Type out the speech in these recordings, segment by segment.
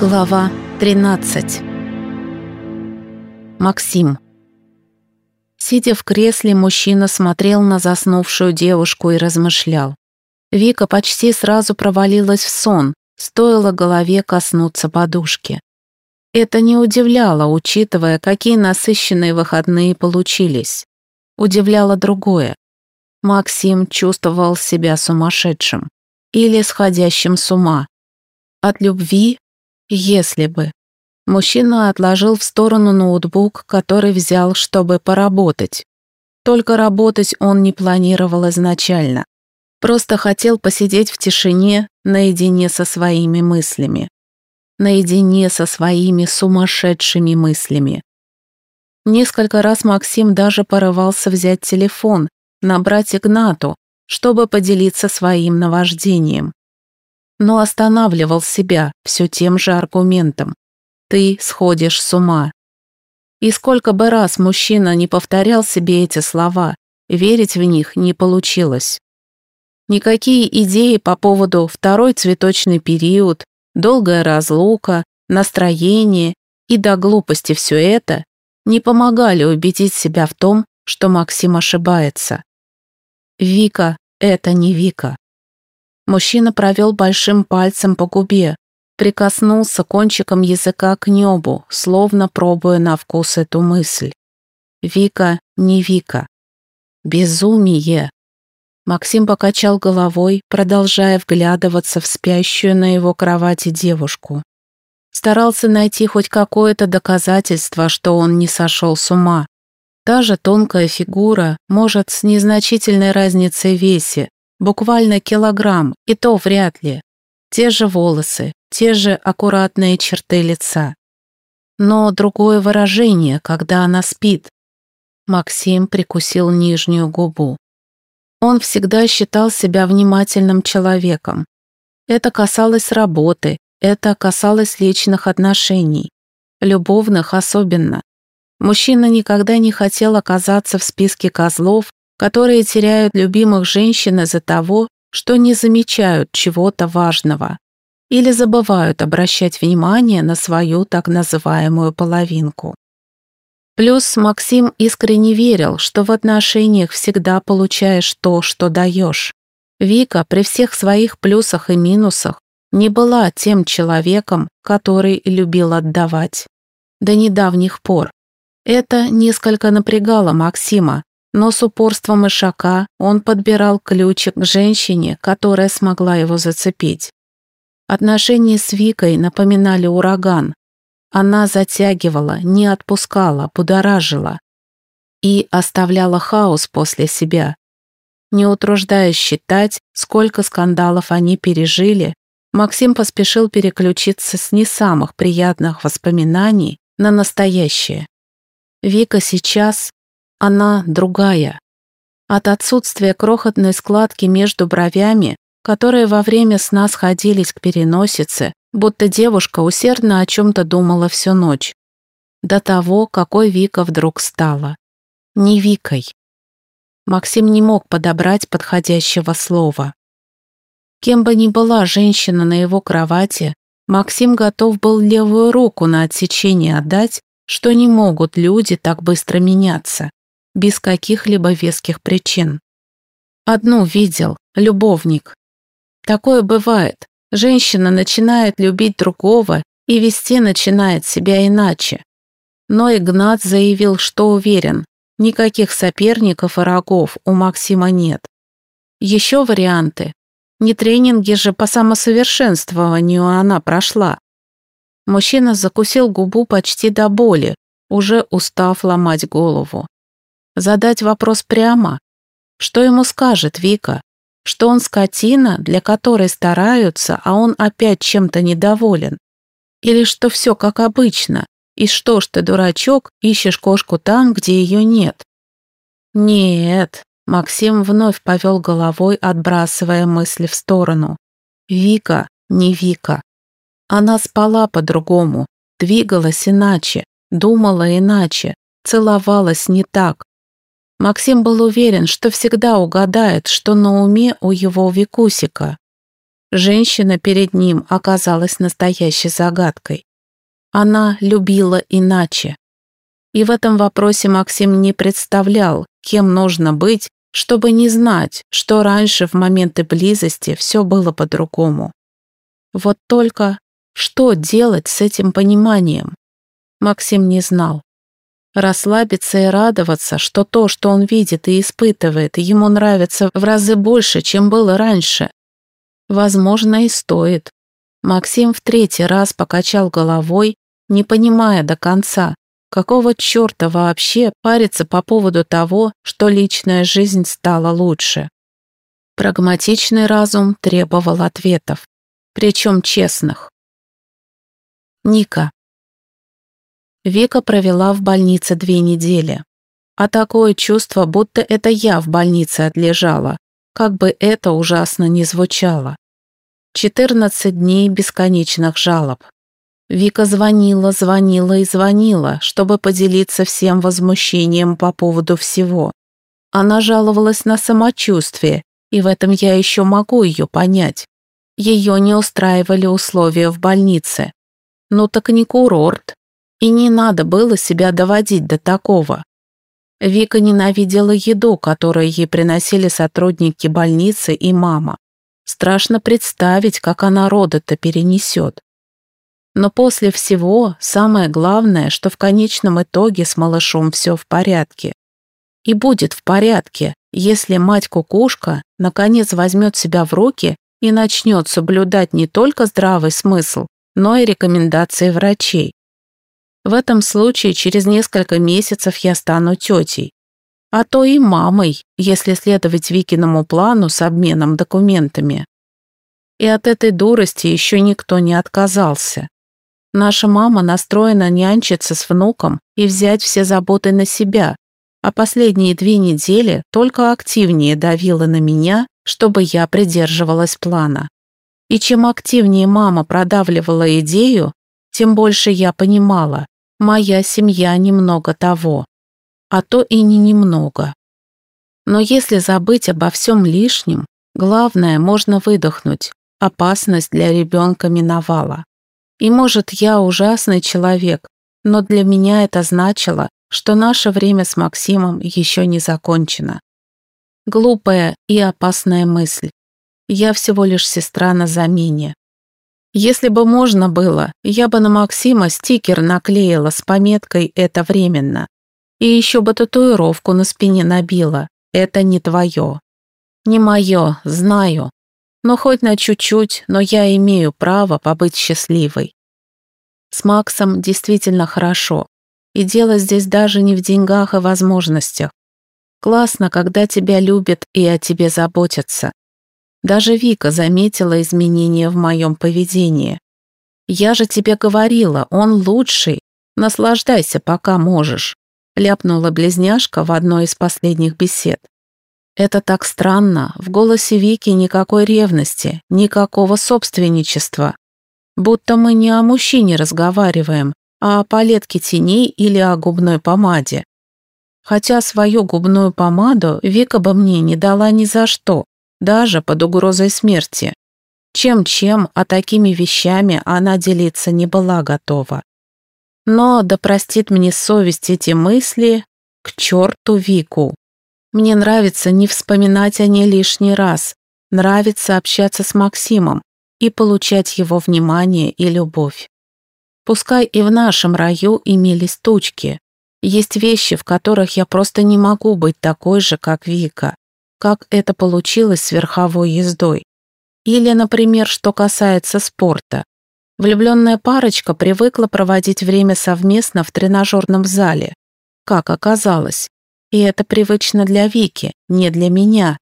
Глава 13 Максим Сидя в кресле, мужчина смотрел на заснувшую девушку и размышлял. Вика почти сразу провалилась в сон, стоило голове коснуться подушки. Это не удивляло, учитывая, какие насыщенные выходные получились. Удивляло другое. Максим чувствовал себя сумасшедшим или сходящим с ума. От любви если бы. Мужчина отложил в сторону ноутбук, который взял, чтобы поработать. Только работать он не планировал изначально. Просто хотел посидеть в тишине, наедине со своими мыслями. Наедине со своими сумасшедшими мыслями. Несколько раз Максим даже порывался взять телефон, набрать Игнату, чтобы поделиться своим наваждением но останавливал себя все тем же аргументом. «Ты сходишь с ума». И сколько бы раз мужчина не повторял себе эти слова, верить в них не получилось. Никакие идеи по поводу второй цветочный период, долгая разлука, настроение и до глупости все это не помогали убедить себя в том, что Максим ошибается. Вика — это не Вика. Мужчина провел большим пальцем по губе, прикоснулся кончиком языка к небу, словно пробуя на вкус эту мысль. Вика не Вика. Безумие. Максим покачал головой, продолжая вглядываться в спящую на его кровати девушку. Старался найти хоть какое-то доказательство, что он не сошел с ума. Та же тонкая фигура, может, с незначительной разницей в весе, Буквально килограмм, и то вряд ли. Те же волосы, те же аккуратные черты лица. Но другое выражение, когда она спит. Максим прикусил нижнюю губу. Он всегда считал себя внимательным человеком. Это касалось работы, это касалось личных отношений, любовных особенно. Мужчина никогда не хотел оказаться в списке козлов, которые теряют любимых женщин из-за того, что не замечают чего-то важного или забывают обращать внимание на свою так называемую половинку. Плюс Максим искренне верил, что в отношениях всегда получаешь то, что даешь. Вика при всех своих плюсах и минусах не была тем человеком, который любил отдавать. До недавних пор. Это несколько напрягало Максима, но с упорством ишака он подбирал ключик к женщине, которая смогла его зацепить. Отношения с Викой напоминали ураган. Она затягивала, не отпускала, будоражила и оставляла хаос после себя. Не утруждаясь считать, сколько скандалов они пережили, Максим поспешил переключиться с не самых приятных воспоминаний на настоящее. Вика сейчас она другая. От отсутствия крохотной складки между бровями, которые во время сна сходились к переносице, будто девушка усердно о чем-то думала всю ночь. До того, какой Вика вдруг стала. Не Викой. Максим не мог подобрать подходящего слова. Кем бы ни была женщина на его кровати, Максим готов был левую руку на отсечение отдать, что не могут люди так быстро меняться без каких-либо веских причин. Одну видел, любовник. Такое бывает. Женщина начинает любить другого и вести начинает себя иначе. Но Игнат заявил, что уверен, никаких соперников и врагов у Максима нет. Еще варианты. Не тренинги же по самосовершенствованию она прошла. Мужчина закусил губу почти до боли, уже устав ломать голову. Задать вопрос прямо? Что ему скажет Вика? Что он скотина, для которой стараются, а он опять чем-то недоволен? Или что все как обычно? И что ж ты, дурачок, ищешь кошку там, где ее нет? Нет, Максим вновь повел головой, отбрасывая мысли в сторону. Вика, не Вика. Она спала по-другому, двигалась иначе, думала иначе, целовалась не так, Максим был уверен, что всегда угадает, что на уме у его Викусика. Женщина перед ним оказалась настоящей загадкой. Она любила иначе. И в этом вопросе Максим не представлял, кем нужно быть, чтобы не знать, что раньше в моменты близости все было по-другому. Вот только что делать с этим пониманием? Максим не знал. Расслабиться и радоваться, что то, что он видит и испытывает, ему нравится в разы больше, чем было раньше. Возможно, и стоит. Максим в третий раз покачал головой, не понимая до конца, какого черта вообще париться по поводу того, что личная жизнь стала лучше. Прагматичный разум требовал ответов, причем честных. Ника. Вика провела в больнице две недели. А такое чувство, будто это я в больнице отлежала, как бы это ужасно ни звучало. 14 дней бесконечных жалоб. Вика звонила, звонила и звонила, чтобы поделиться всем возмущением по поводу всего. Она жаловалась на самочувствие, и в этом я еще могу ее понять. Ее не устраивали условия в больнице. Ну так не курорт. И не надо было себя доводить до такого. Вика ненавидела еду, которую ей приносили сотрудники больницы и мама. Страшно представить, как она роды-то перенесет. Но после всего самое главное, что в конечном итоге с малышом все в порядке. И будет в порядке, если мать-кукушка наконец возьмет себя в руки и начнет соблюдать не только здравый смысл, но и рекомендации врачей. В этом случае через несколько месяцев я стану тетей, а то и мамой, если следовать Викиному плану с обменом документами. И от этой дурости еще никто не отказался. Наша мама настроена нянчиться с внуком и взять все заботы на себя, а последние две недели только активнее давила на меня, чтобы я придерживалась плана. И чем активнее мама продавливала идею, тем больше я понимала, моя семья немного того, а то и не немного. Но если забыть обо всем лишнем, главное, можно выдохнуть, опасность для ребенка миновала. И может, я ужасный человек, но для меня это значило, что наше время с Максимом еще не закончено. Глупая и опасная мысль. Я всего лишь сестра на замене. Если бы можно было, я бы на Максима стикер наклеила с пометкой «Это временно». И еще бы татуировку на спине набила «Это не твое». Не мое, знаю, но хоть на чуть-чуть, но я имею право побыть счастливой. С Максом действительно хорошо. И дело здесь даже не в деньгах и возможностях. Классно, когда тебя любят и о тебе заботятся. Даже Вика заметила изменения в моем поведении. «Я же тебе говорила, он лучший. Наслаждайся, пока можешь», ляпнула близняшка в одной из последних бесед. Это так странно, в голосе Вики никакой ревности, никакого собственничества. Будто мы не о мужчине разговариваем, а о палетке теней или о губной помаде. Хотя свою губную помаду Вика бы мне не дала ни за что, даже под угрозой смерти. Чем-чем, а такими вещами она делиться не была готова. Но, да простит мне совесть эти мысли, к черту Вику. Мне нравится не вспоминать о ней лишний раз, нравится общаться с Максимом и получать его внимание и любовь. Пускай и в нашем раю имелись тучки, есть вещи, в которых я просто не могу быть такой же, как Вика, как это получилось с верховой ездой. Или, например, что касается спорта. Влюбленная парочка привыкла проводить время совместно в тренажерном зале. Как оказалось, и это привычно для Вики, не для меня.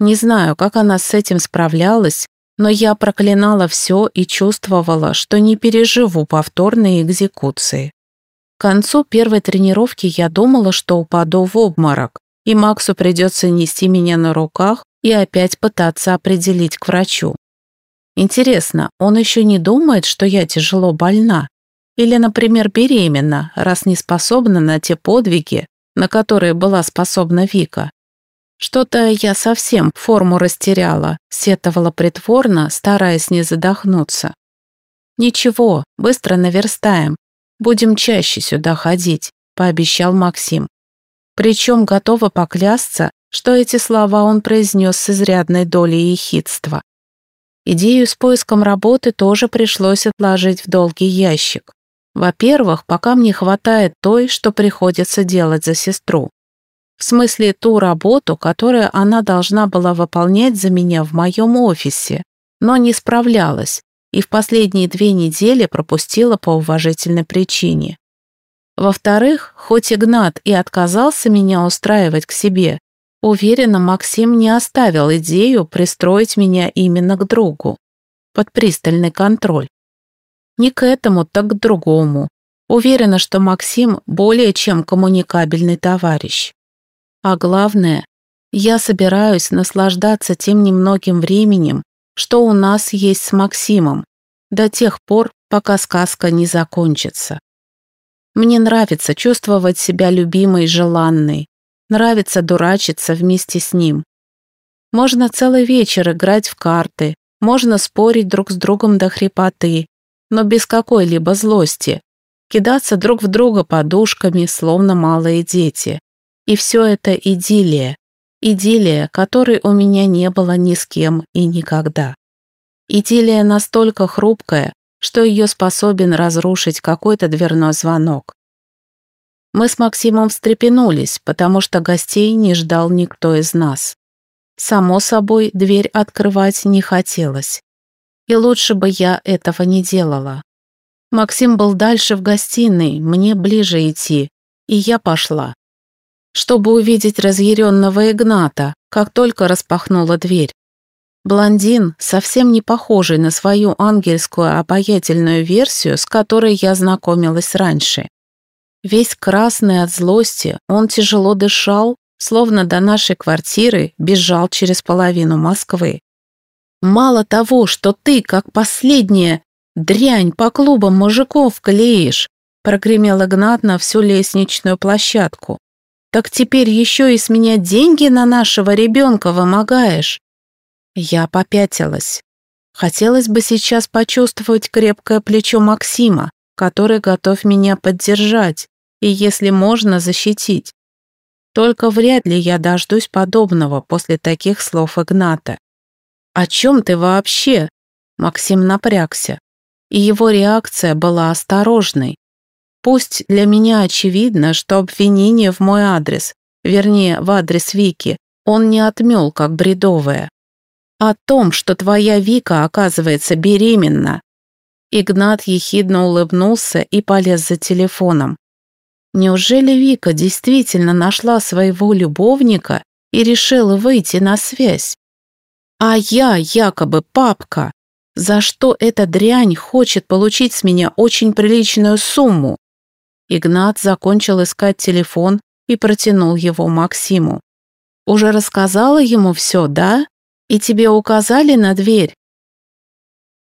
Не знаю, как она с этим справлялась, но я проклинала все и чувствовала, что не переживу повторные экзекуции. К концу первой тренировки я думала, что упаду в обморок, и Максу придется нести меня на руках и опять пытаться определить к врачу. Интересно, он еще не думает, что я тяжело больна? Или, например, беременна, раз не способна на те подвиги, на которые была способна Вика. «Что-то я совсем форму растеряла», — сетовала притворно, стараясь не задохнуться. «Ничего, быстро наверстаем. Будем чаще сюда ходить», — пообещал Максим. Причем готова поклясться, что эти слова он произнес с изрядной долей ехидства. Идею с поиском работы тоже пришлось отложить в долгий ящик. Во-первых, пока мне хватает той, что приходится делать за сестру. В смысле, ту работу, которую она должна была выполнять за меня в моем офисе, но не справлялась и в последние две недели пропустила по уважительной причине. Во-вторых, хоть Игнат и отказался меня устраивать к себе, уверена, Максим не оставил идею пристроить меня именно к другу, под пристальный контроль. Не к этому, так к другому. Уверена, что Максим более чем коммуникабельный товарищ. А главное, я собираюсь наслаждаться тем немногим временем, что у нас есть с Максимом, до тех пор, пока сказка не закончится. Мне нравится чувствовать себя любимой и желанной. Нравится дурачиться вместе с ним. Можно целый вечер играть в карты, можно спорить друг с другом до хрипоты, но без какой-либо злости, кидаться друг в друга подушками, словно малые дети. И все это идиллия. Идиллия, которой у меня не было ни с кем и никогда. Идиллия настолько хрупкая, что ее способен разрушить какой-то дверной звонок. Мы с Максимом встрепенулись, потому что гостей не ждал никто из нас. Само собой, дверь открывать не хотелось. И лучше бы я этого не делала. Максим был дальше в гостиной, мне ближе идти, и я пошла. Чтобы увидеть разъяренного Игната, как только распахнула дверь. Блондин, совсем не похожий на свою ангельскую обаятельную версию, с которой я знакомилась раньше. Весь красный от злости, он тяжело дышал, словно до нашей квартиры бежал через половину Москвы. «Мало того, что ты, как последняя дрянь, по клубам мужиков клеишь», прогремел Игнат на всю лестничную площадку. «Так теперь еще и с меня деньги на нашего ребенка вымогаешь. Я попятилась. Хотелось бы сейчас почувствовать крепкое плечо Максима, который готов меня поддержать и, если можно, защитить. Только вряд ли я дождусь подобного после таких слов Игната. «О чем ты вообще?» Максим напрягся, и его реакция была осторожной. Пусть для меня очевидно, что обвинение в мой адрес, вернее, в адрес Вики, он не отмел как бредовое о том, что твоя Вика, оказывается, беременна». Игнат ехидно улыбнулся и полез за телефоном. Неужели Вика действительно нашла своего любовника и решила выйти на связь? А я якобы папка, за что эта дрянь хочет получить с меня очень приличную сумму. Игнат закончил искать телефон и протянул его Максиму. «Уже рассказала ему все, да?» И тебе указали на дверь?»